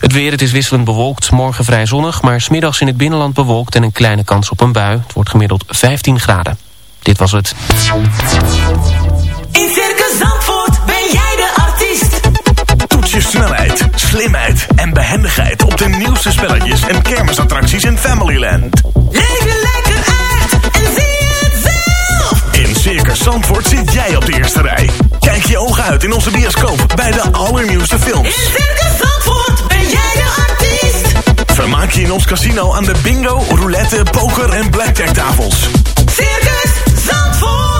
Het weer, het is wisselend bewolkt, morgen vrij zonnig, maar smiddags in het binnenland bewolkt en een kleine kans op een bui. Het wordt gemiddeld 15 graden. Dit was het. In Circus Zandvoort ben jij de artiest. Toets je snelheid, slimheid en behendigheid op de nieuwste spelletjes en kermisattracties in Familyland. Leef je lekker uit en zie het zelf. In Circus Zandvoort zit jij op de eerste rij. Kijk je ogen uit in onze bioscoop bij de allernieuwste films. In Circus Zandvoort ben jij de artiest. Vermaak je in ons casino aan de bingo, roulette, poker en blackjack tafels. Circus Zandvoort.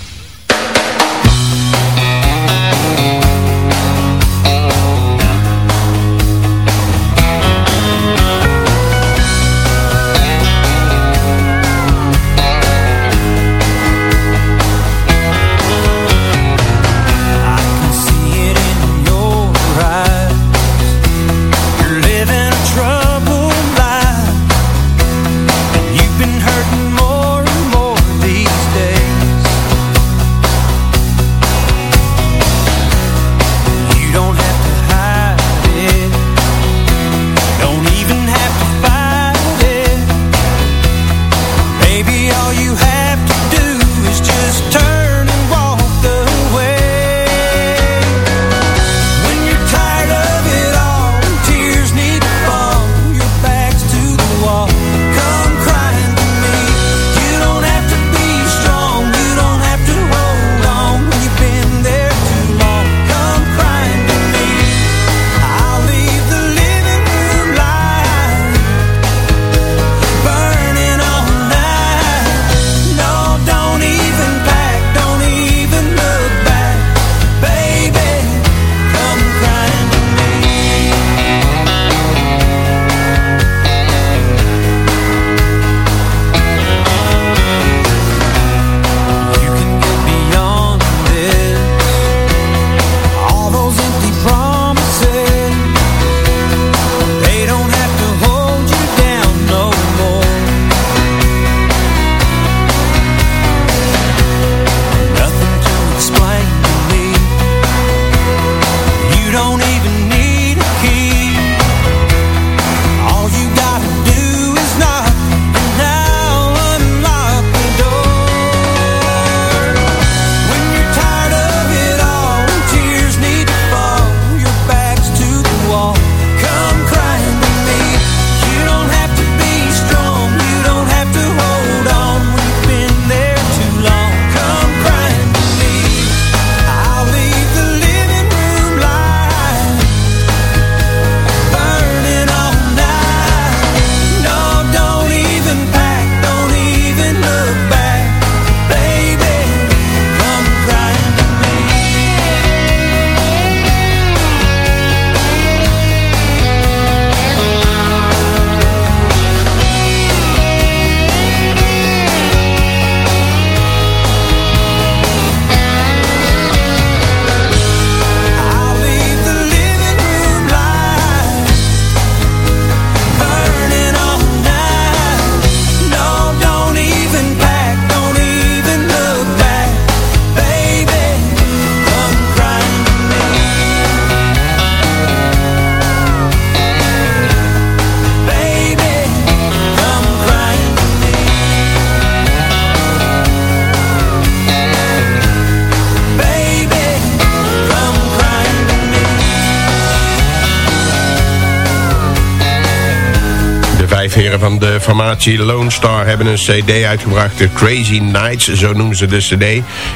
Formatie Lone Star hebben een cd uitgebracht. De Crazy Nights, zo noemen ze de cd.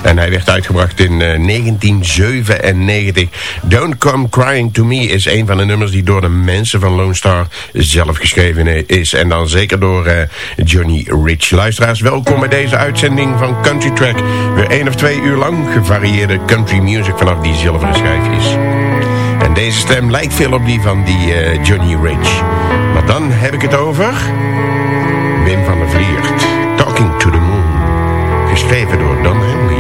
En hij werd uitgebracht in 1997. Eh, Don't Come Crying To Me is een van de nummers die door de mensen van Lone Star zelf geschreven is. En dan zeker door uh, Johnny Rich. Luisteraars, welkom bij deze uitzending van Country Track. Weer één of twee uur lang gevarieerde country music vanaf die zilveren schijfjes. En deze stem lijkt veel op die van die uh, Johnny Rich. Maar dan heb ik het over... Wim van der Vliert, Talking to the Moon. Geschreven door Don Henley.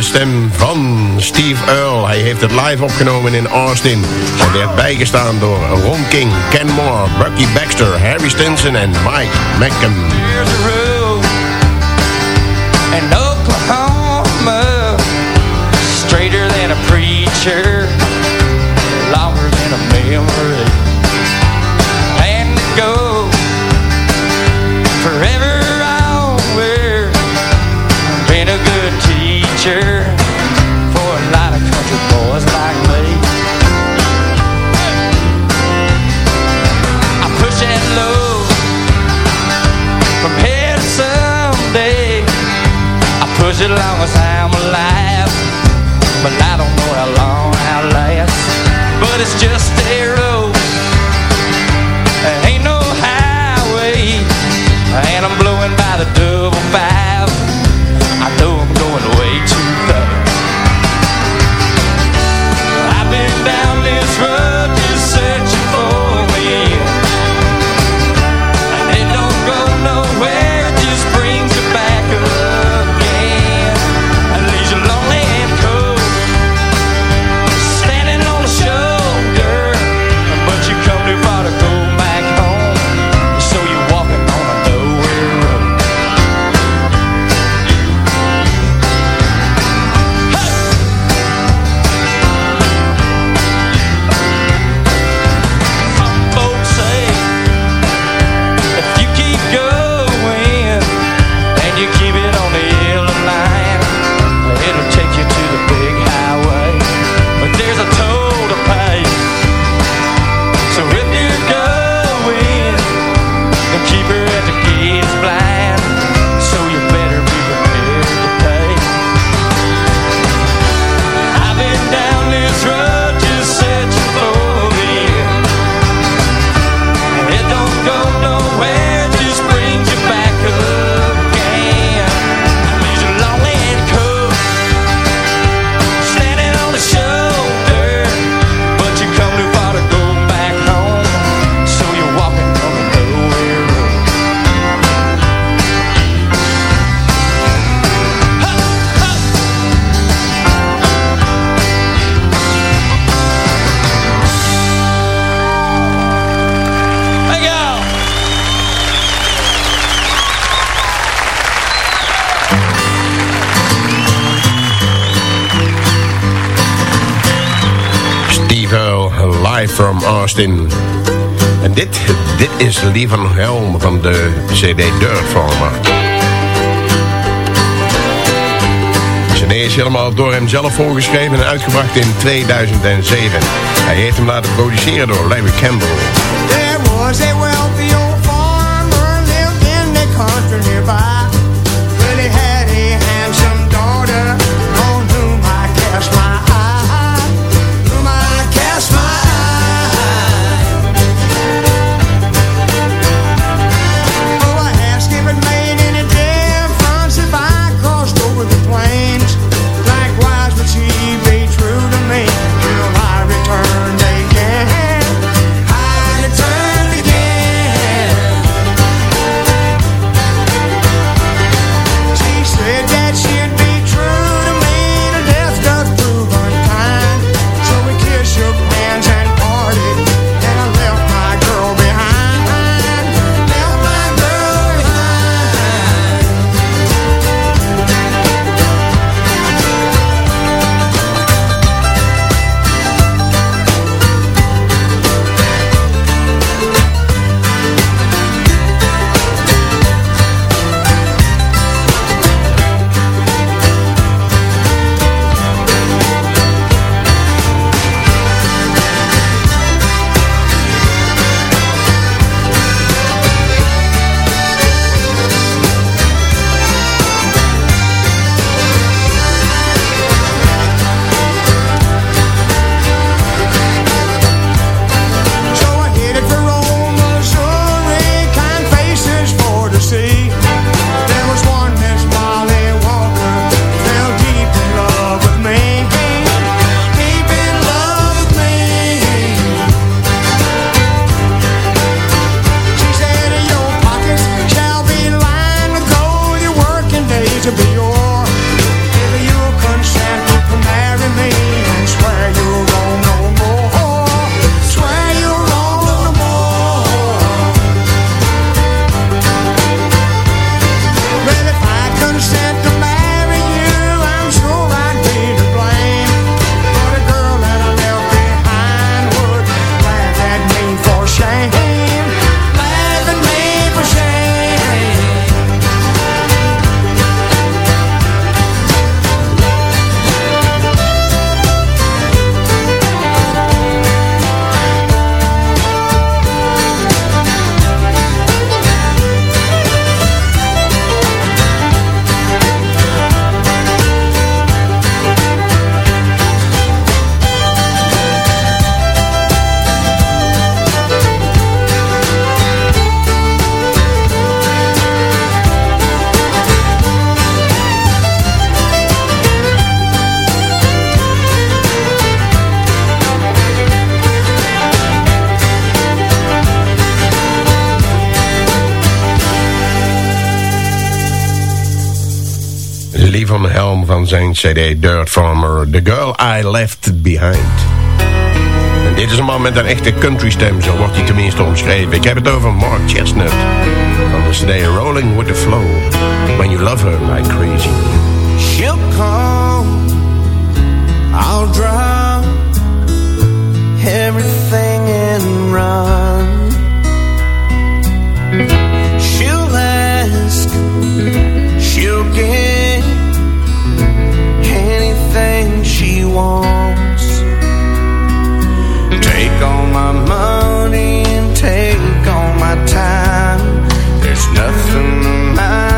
de stem van Steve Earl. Hij heeft het live opgenomen in Austin. Hij werd bijgestaan door Ron King, Ken Moore, Bucky Baxter, Harry Stinson en Mike Mackham. And straighter than a preacher. as long as I'm alive. But I don't know how long I'll last. But it's just a Van Austin. En dit, dit is Lee van Helm van de CD Dirt Farmer. CD is helemaal door hemzelf voorgeschreven en uitgebracht in 2007. Hij heeft hem laten produceren door Larry Campbell. zijn cd Dirt Farmer, The Girl I Left Behind. En dit is een man met een echte country stem, zo wordt hij tenminste omschreven. Ik heb het over Mark Chestnut. Van de cd Rolling With The Flow. When You Love Her Like Crazy. She'll come, I'll drown everything in run. She'll ask, she'll give. wants. Take all my money and take all my time. There's nothing of mine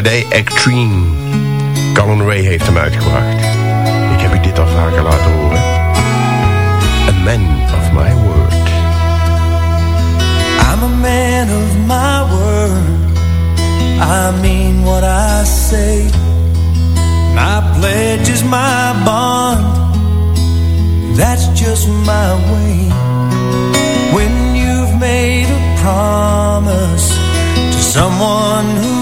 cd Extreme. Colin Ray heeft hem uitgebracht. Ik heb u dit al vaker laten horen. A man of my word. I'm a man of my word. I mean what I say. My pledge is my bond. That's just my way. When you've made a promise to someone who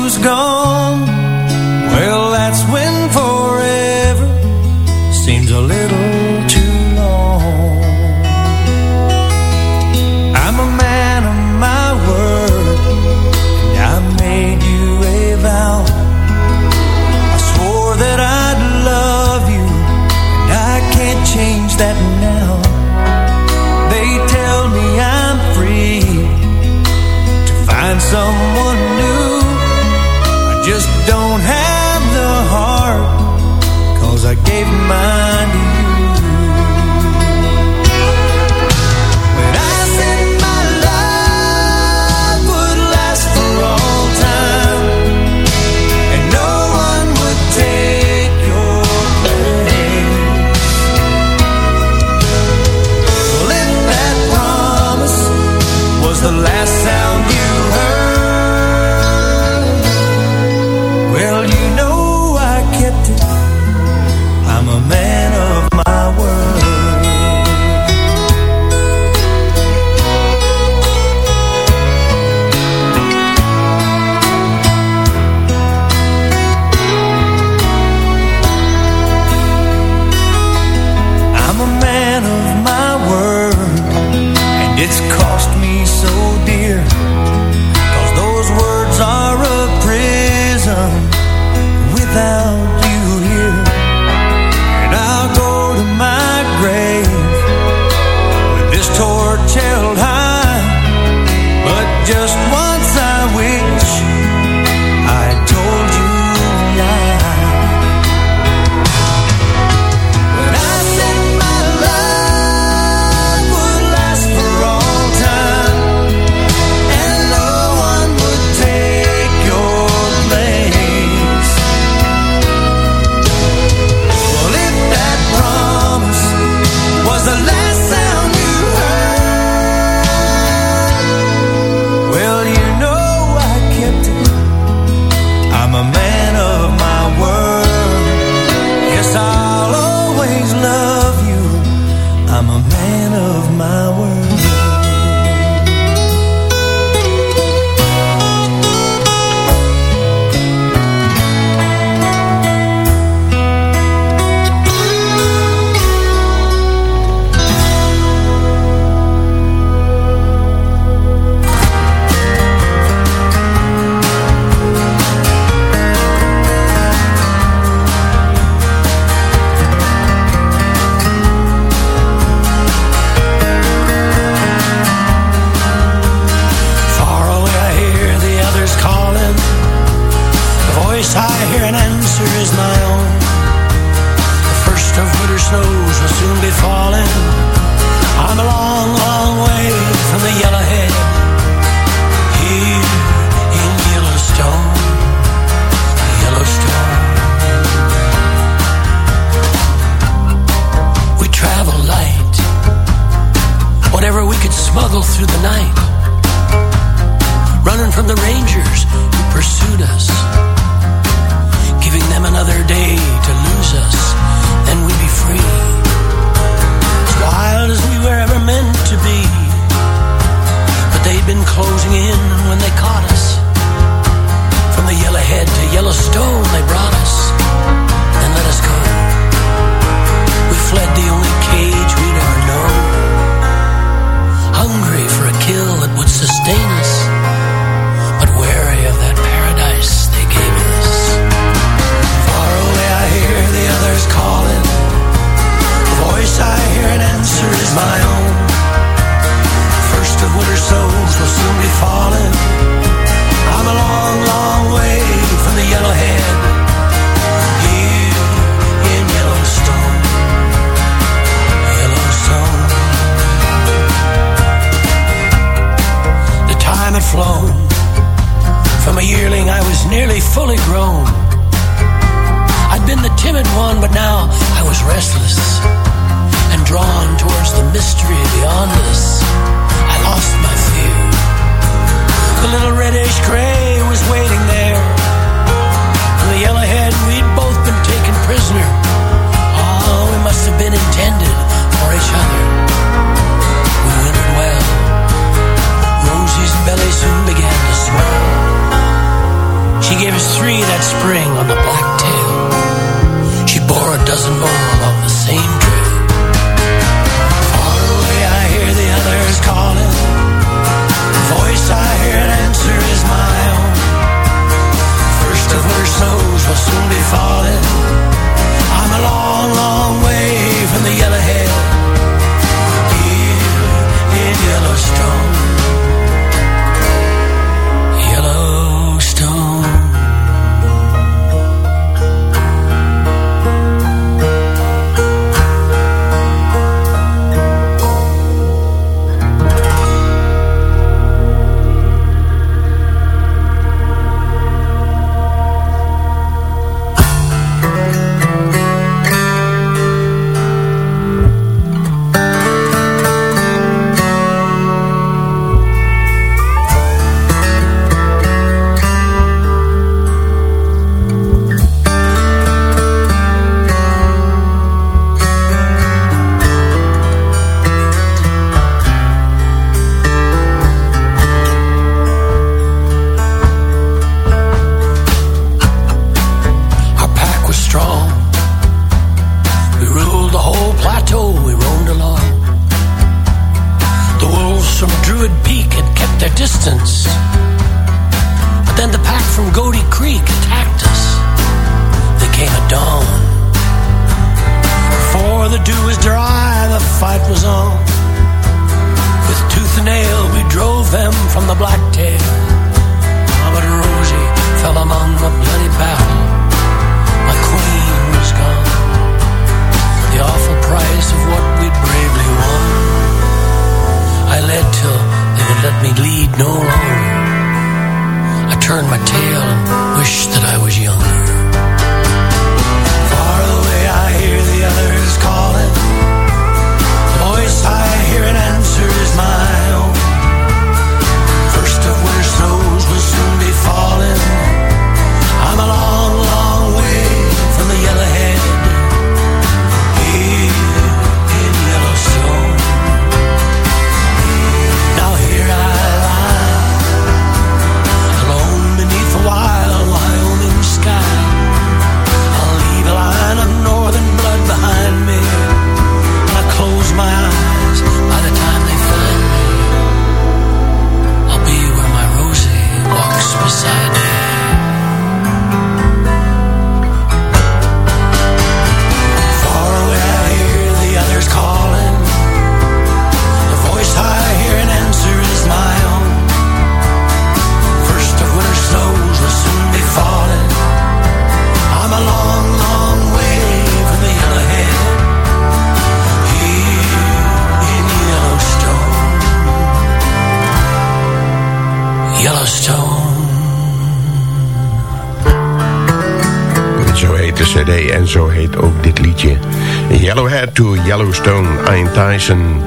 to Yellowstone, Ian Tyson.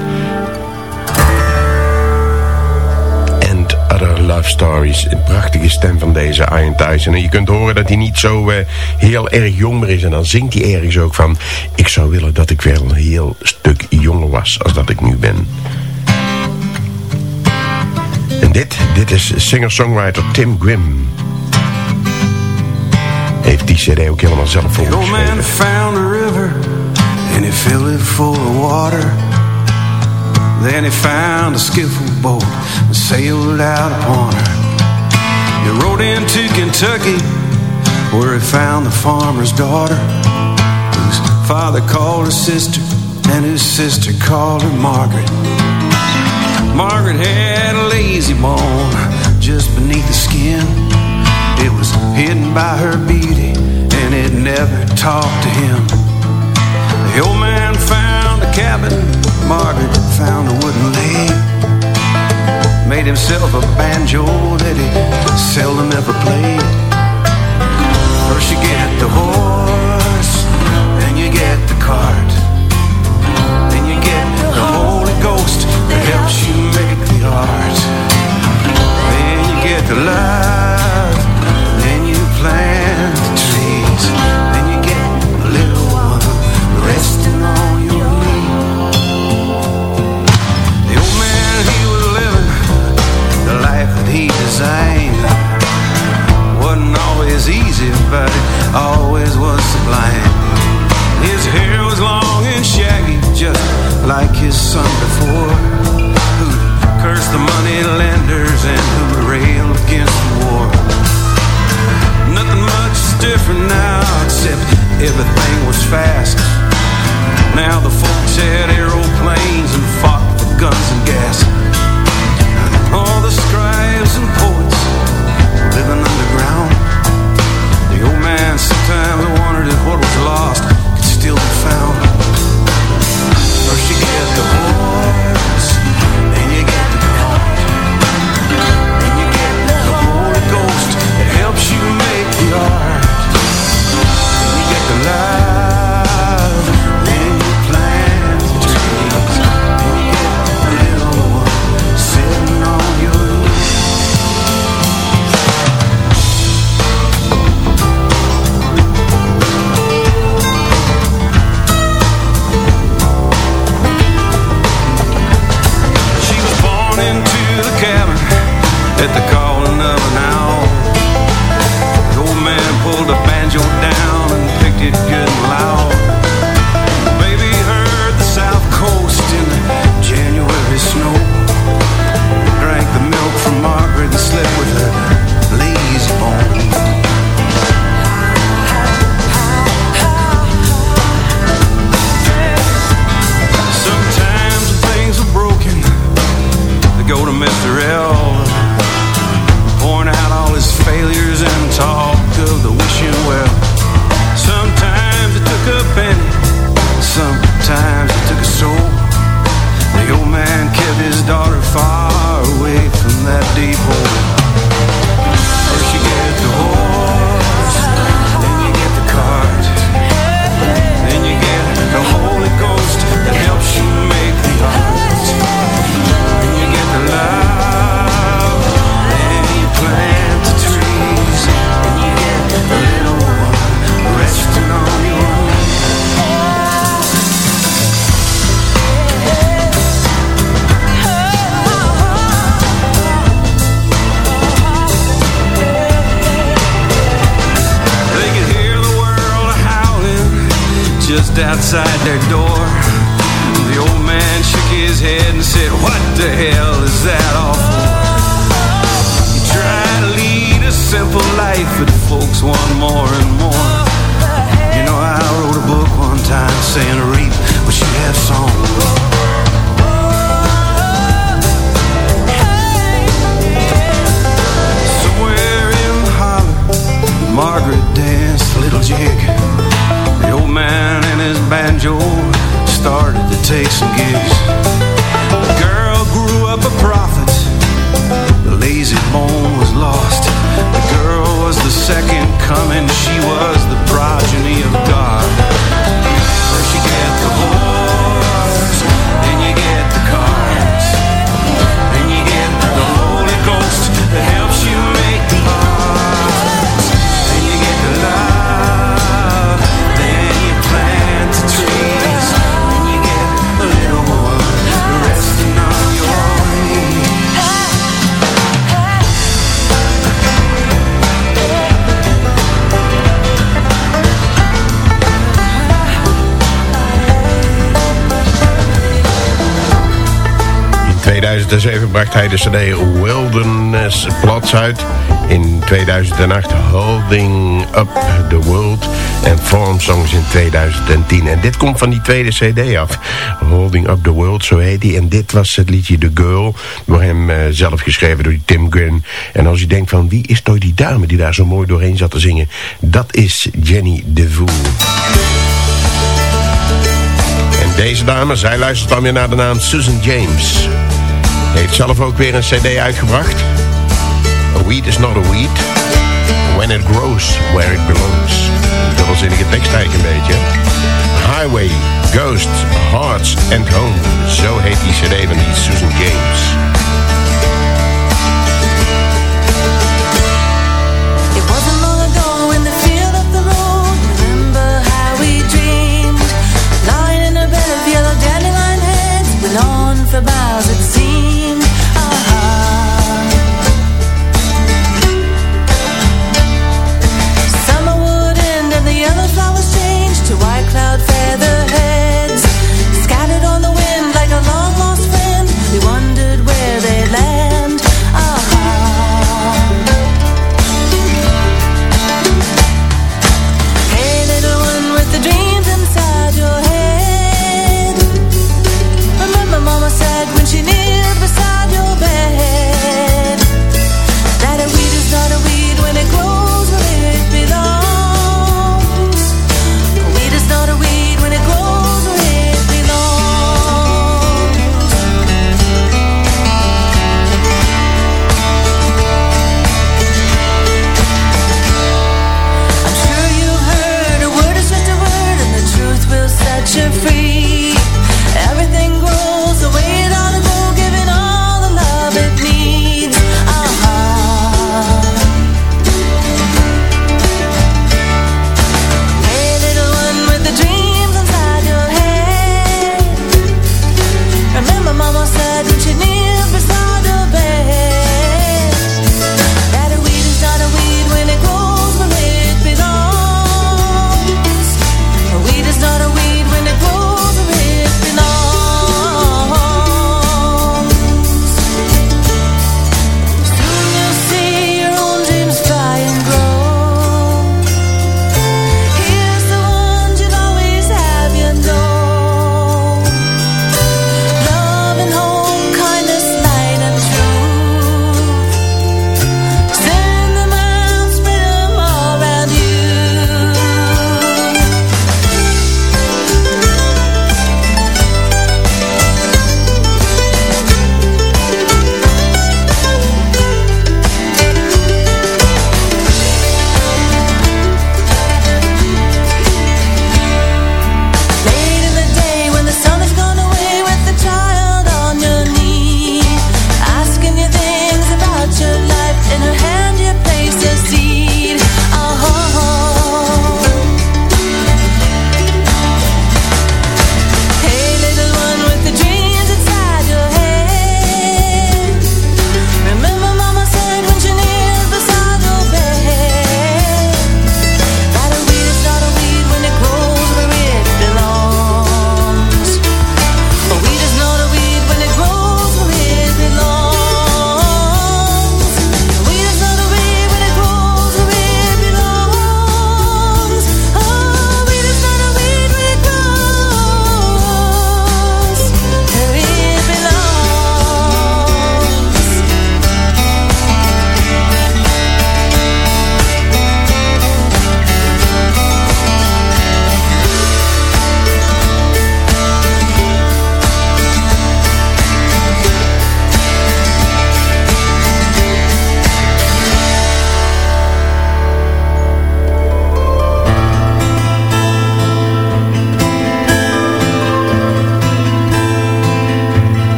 And Other Love Stories. Een prachtige stem van deze Ian Tyson. En je kunt horen dat hij niet zo eh, heel erg jong meer is. En dan zingt hij ergens ook van... Ik zou willen dat ik wel een heel stuk jonger was als dat ik nu ben. En dit, dit is singer-songwriter Tim Grimm. Heeft die cd ook helemaal zelf voorgeschreven. And he filled it full of water. Then he found a skiffle boat and sailed out upon her. He rode into Kentucky where he found the farmer's daughter whose father called her sister and whose sister called her Margaret. Margaret had a lazy bone just beneath the skin. It was hidden by her beauty, and it never talked to him. The old man found a cabin, Margaret found a wooden leg. Made himself a banjo that he seldom ever played. First you get the horse, then you get the cart. Then you get the Holy Ghost that helps you make the art. Then you get the love, sublime. His hair was long and shaggy, just like his son before. Who cursed the money lenders and who railed against the war. Nothing much is different now, except everything was fast. Now the folks had aeroplanes and fought for guns and bracht hij de cd Wilderness Plots uit. In 2008 Holding Up the World en Form Songs in 2010. En dit komt van die tweede cd af. Holding Up the World, zo heet hij. En dit was het liedje The Girl, door hem uh, zelf geschreven door Tim Gunn. En als je denkt van wie is toch die dame die daar zo mooi doorheen zat te zingen? Dat is Jenny DeVoe. En deze dame, zij luistert dan weer naar de naam Susan James. Heeft zelf ook weer een cd uitgebracht. A weed is not a weed. When it grows where it belongs. Dubbelzinnige tekst eigenlijk een beetje. Highway, Ghost, Hearts and Home. Zo heet die cd van die Susan James.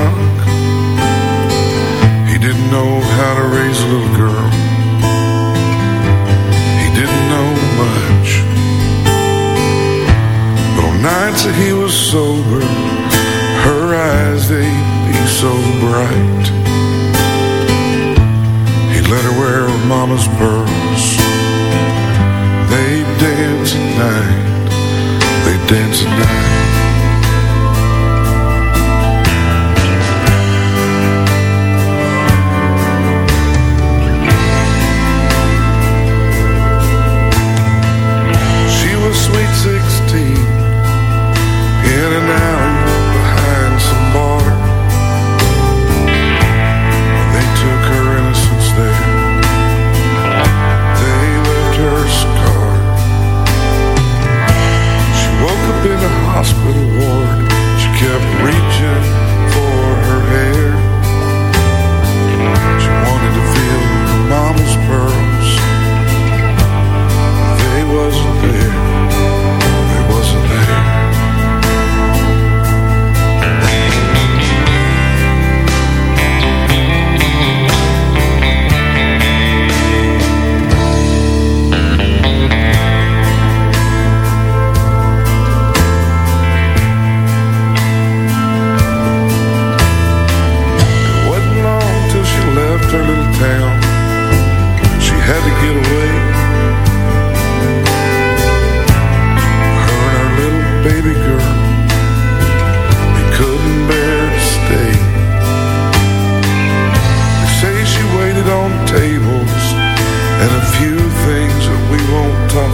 Drunk. He didn't know how to raise a little girl. He didn't know much. But on nights that he was sober, her eyes, they'd be so bright. He'd let her wear mama's pearls. They'd dance at night. They'd dance at night.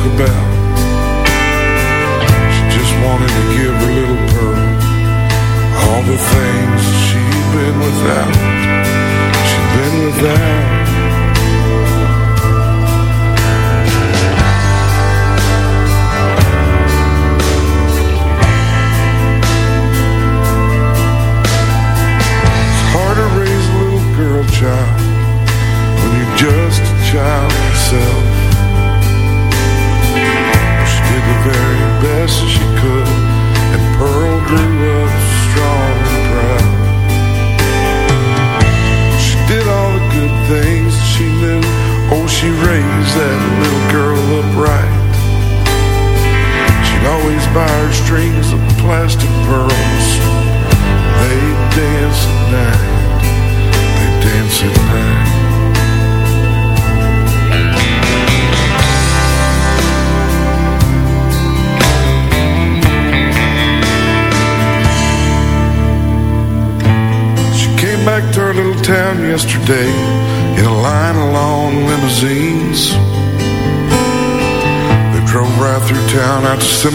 the bell.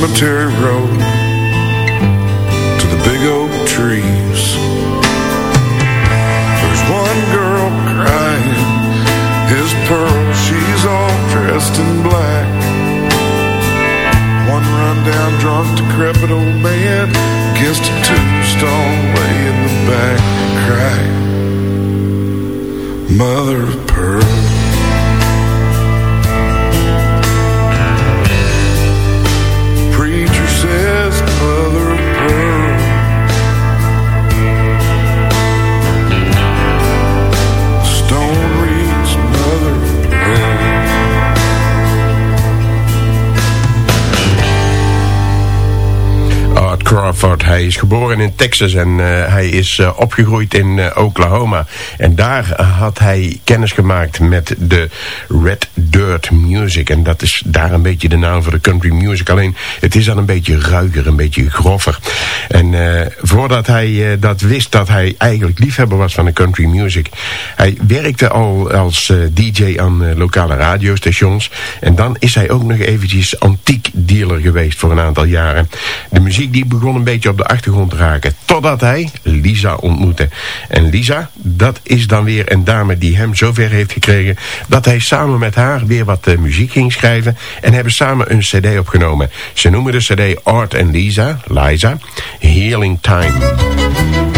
Cemetery Road Hij is geboren in Texas en eh, hij is eh, opgegroeid in eh, Oklahoma. En daar had hij kennis gemaakt met de Red Dirt Music. En dat is daar een beetje de naam voor de country music. Alleen het is dan een beetje ruiger, een beetje groffer. En voordat hij dat wist dat hij eigenlijk liefhebber was van de country music. Hij werkte al als DJ aan lokale radiostations. En dan is hij ook nog eventjes antiek dealer geweest voor een aantal jaren. De muziek die begon een beetje op achtergrond te raken. Totdat hij Lisa ontmoette. En Lisa, dat is dan weer een dame die hem zover heeft gekregen... dat hij samen met haar weer wat eh, muziek ging schrijven... en hebben samen een cd opgenomen. Ze noemen de cd Art and Lisa, Liza, Healing Time.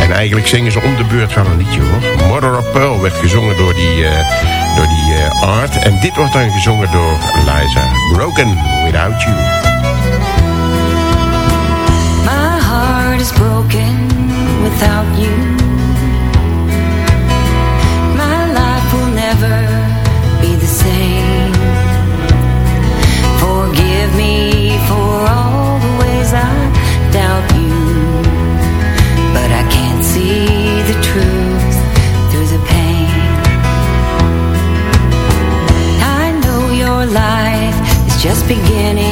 En eigenlijk zingen ze om de beurt van een liedje hoor. Mother of Pearl werd gezongen door die, eh, door die eh, Art. En dit wordt dan gezongen door Liza. Broken Without You. Is broken without you. My life will never be the same. Forgive me for all the ways I doubt you. But I can't see the truth through the pain. I know your life is just beginning.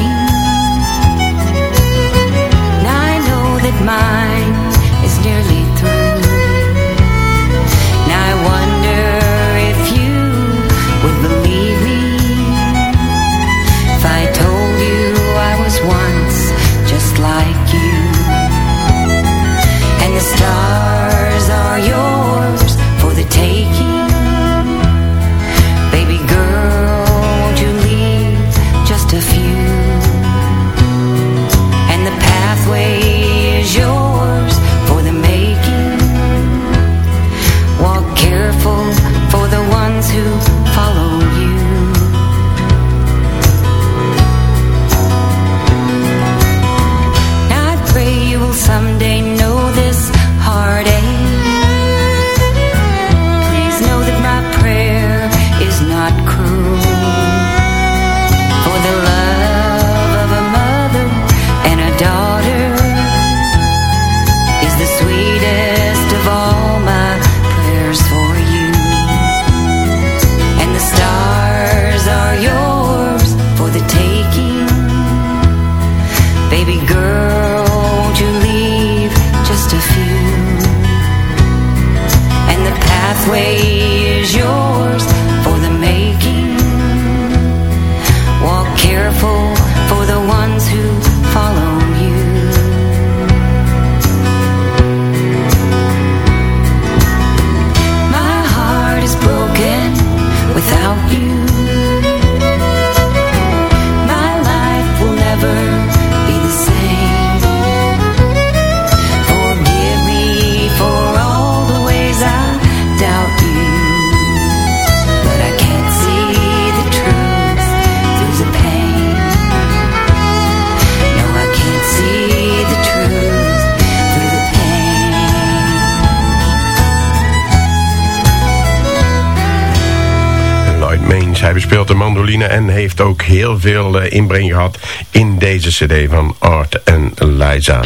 Dus hij bespeelt de mandoline en heeft ook heel veel eh, inbreng gehad in deze cd van Art en Liza.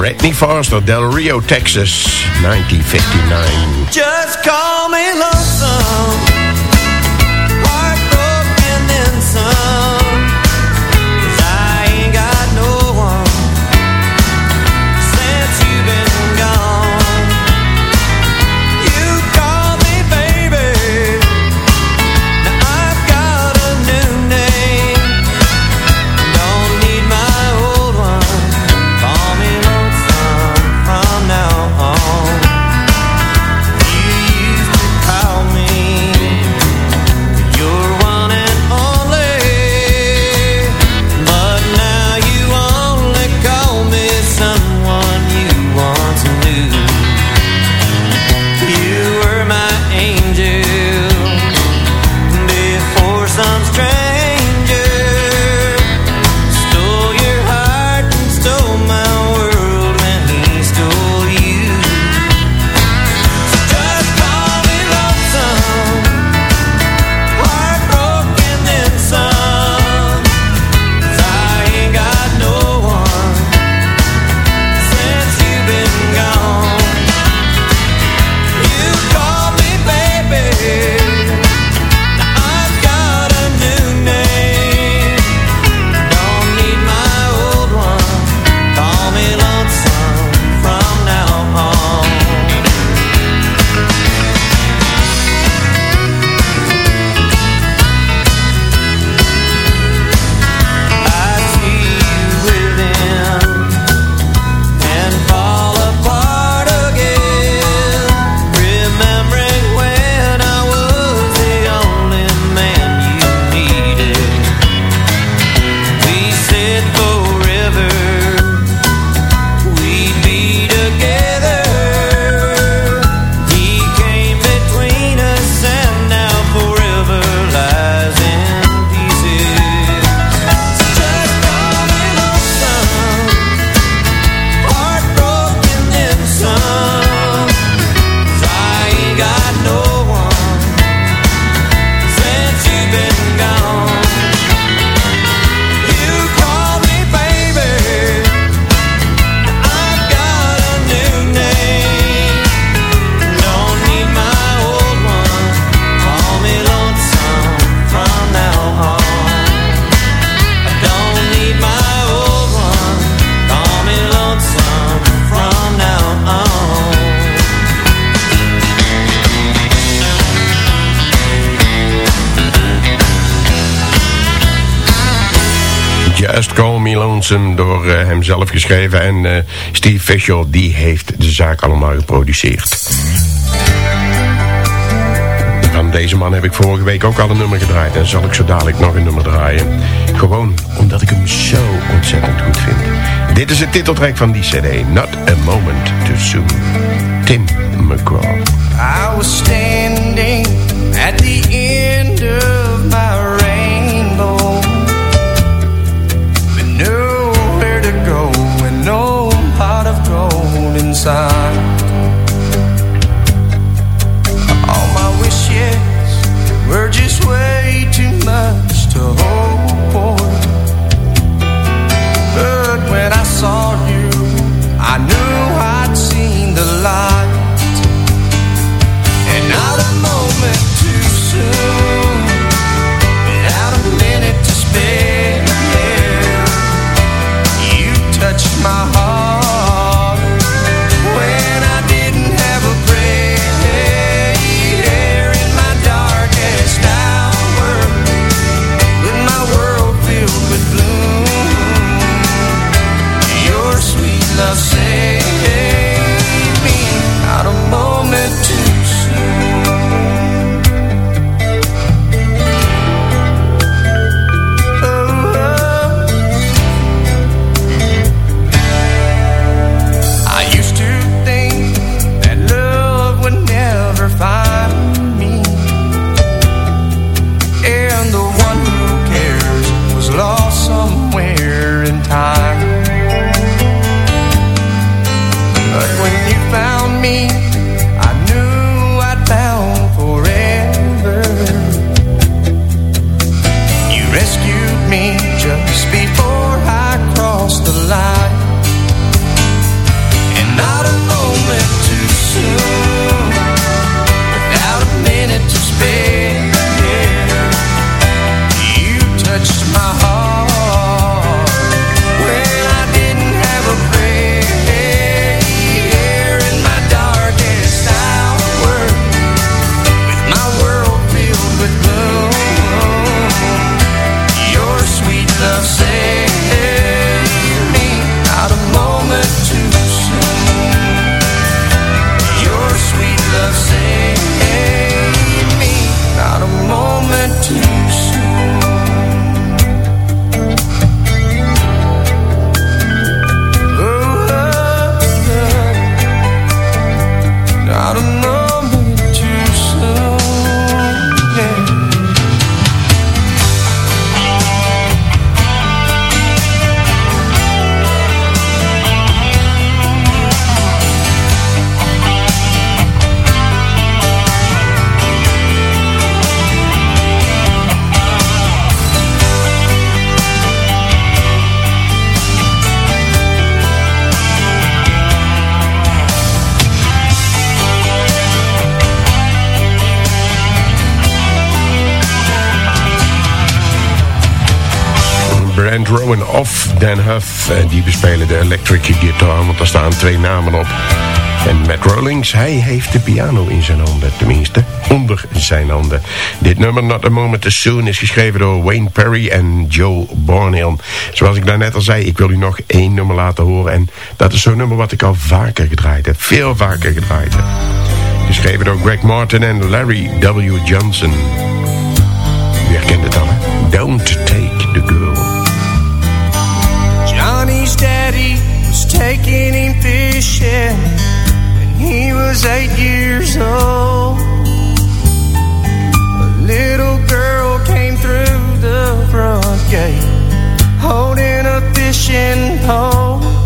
Redney Foster, Del Rio, Texas, 1959. Just call me lonesome, heartbroken and some. Eh, hem zelf geschreven. En eh, Steve Fisher die heeft de zaak allemaal geproduceerd. Van deze man heb ik vorige week ook al een nummer gedraaid. En zal ik zo dadelijk nog een nummer draaien. Gewoon omdat ik hem zo ontzettend goed vind. Dit is het titeltrek van die cd. Not a moment too soon. Tim McGraw. I was standing at the end. inside. Dan Huff. En die bespelen de electric guitar, want daar staan twee namen op. En Matt Rollings, hij heeft de piano in zijn handen. Tenminste, onder zijn handen. Dit nummer, Not A Moment Too Soon, is geschreven door Wayne Perry en Joe Bornhill. Zoals ik daarnet al zei, ik wil u nog één nummer laten horen. En dat is zo'n nummer wat ik al vaker gedraaid heb. Veel vaker gedraaid heb. Geschreven door Greg Martin en Larry W. Johnson. U herkent het al, hè? Don't Take The Good. daddy was taking him fishing when he was eight years old. A little girl came through the front gate holding a fishing pole.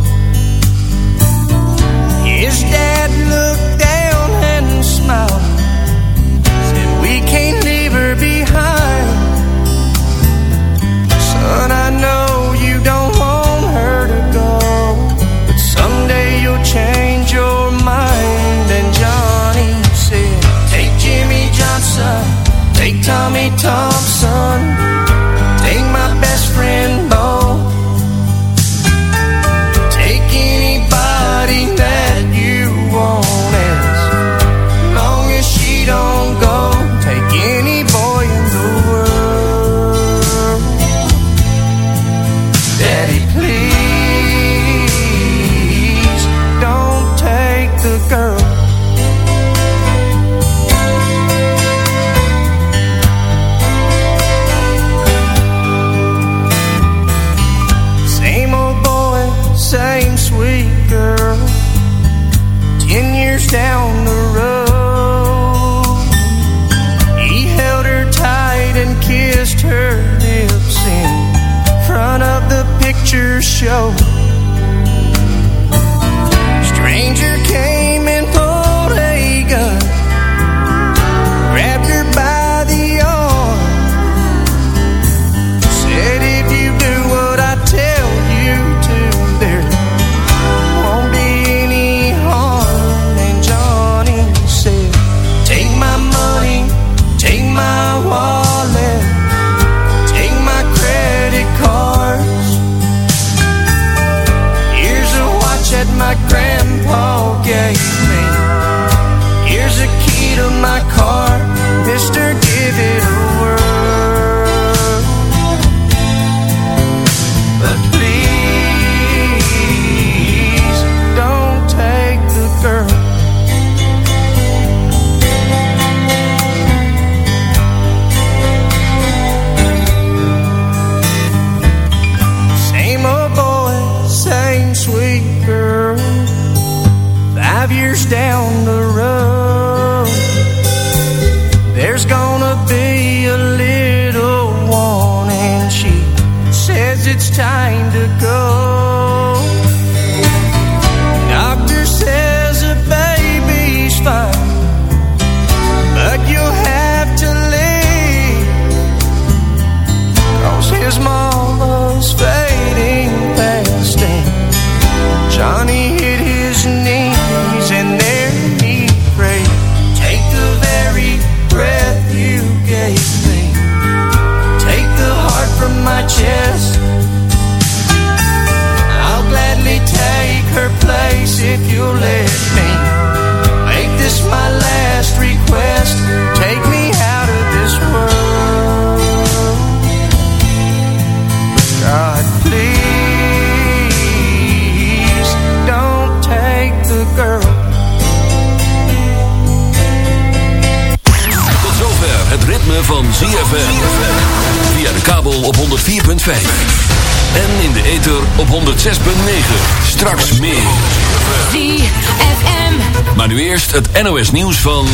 Het NOS nieuws van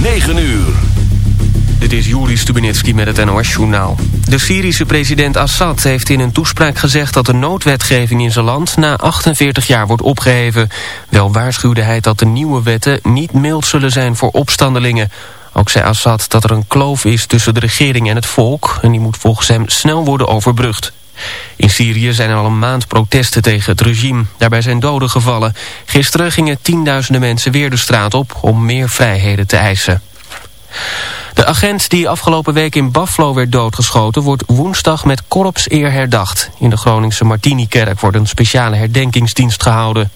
9 uur. Dit is Juri Stubenitski met het NOS-journaal. De Syrische president Assad heeft in een toespraak gezegd... dat de noodwetgeving in zijn land na 48 jaar wordt opgeheven. Wel waarschuwde hij dat de nieuwe wetten niet mild zullen zijn voor opstandelingen. Ook zei Assad dat er een kloof is tussen de regering en het volk... en die moet volgens hem snel worden overbrugd. In Syrië zijn er al een maand protesten tegen het regime. Daarbij zijn doden gevallen. Gisteren gingen tienduizenden mensen weer de straat op... om meer vrijheden te eisen. De agent die afgelopen week in Buffalo werd doodgeschoten... wordt woensdag met korpseer herdacht. In de Groningse Martini-kerk wordt een speciale herdenkingsdienst gehouden.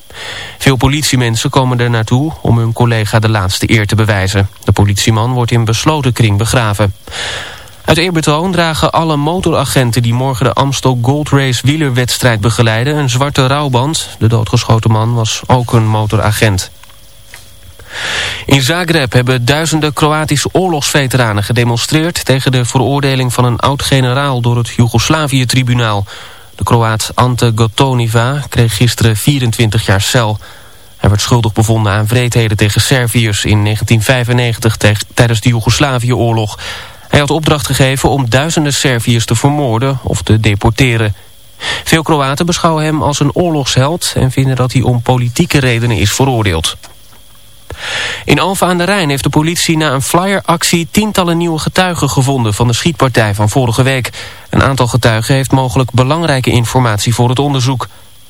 Veel politiemensen komen er naartoe om hun collega de laatste eer te bewijzen. De politieman wordt in besloten kring begraven. Uit eerbetoon dragen alle motoragenten die morgen de Amstel Gold Race wielerwedstrijd begeleiden... een zwarte rouwband. De doodgeschoten man was ook een motoragent. In Zagreb hebben duizenden Kroatische oorlogsveteranen gedemonstreerd... tegen de veroordeling van een oud-generaal door het Joegoslavië-tribunaal. De Kroaat Ante Gotoniva kreeg gisteren 24 jaar cel. Hij werd schuldig bevonden aan wreedheden tegen Serviërs in 1995 tijdens de Joegoslavië-oorlog. Hij had opdracht gegeven om duizenden Serviërs te vermoorden of te deporteren. Veel Kroaten beschouwen hem als een oorlogsheld en vinden dat hij om politieke redenen is veroordeeld. In Alphen aan de Rijn heeft de politie na een flyeractie tientallen nieuwe getuigen gevonden van de schietpartij van vorige week. Een aantal getuigen heeft mogelijk belangrijke informatie voor het onderzoek.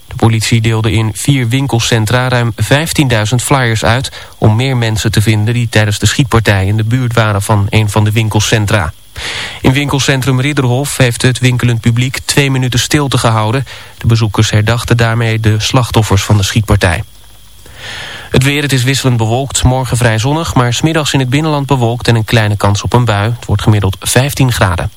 De politie deelde in vier winkelcentra ruim 15.000 flyers uit om meer mensen te vinden die tijdens de schietpartij in de buurt waren van een van de winkelcentra. In winkelcentrum Ridderhof heeft het winkelend publiek twee minuten stilte gehouden. De bezoekers herdachten daarmee de slachtoffers van de schietpartij. Het weer, het is wisselend bewolkt. Morgen vrij zonnig, maar smiddags in het binnenland bewolkt en een kleine kans op een bui. Het wordt gemiddeld 15 graden.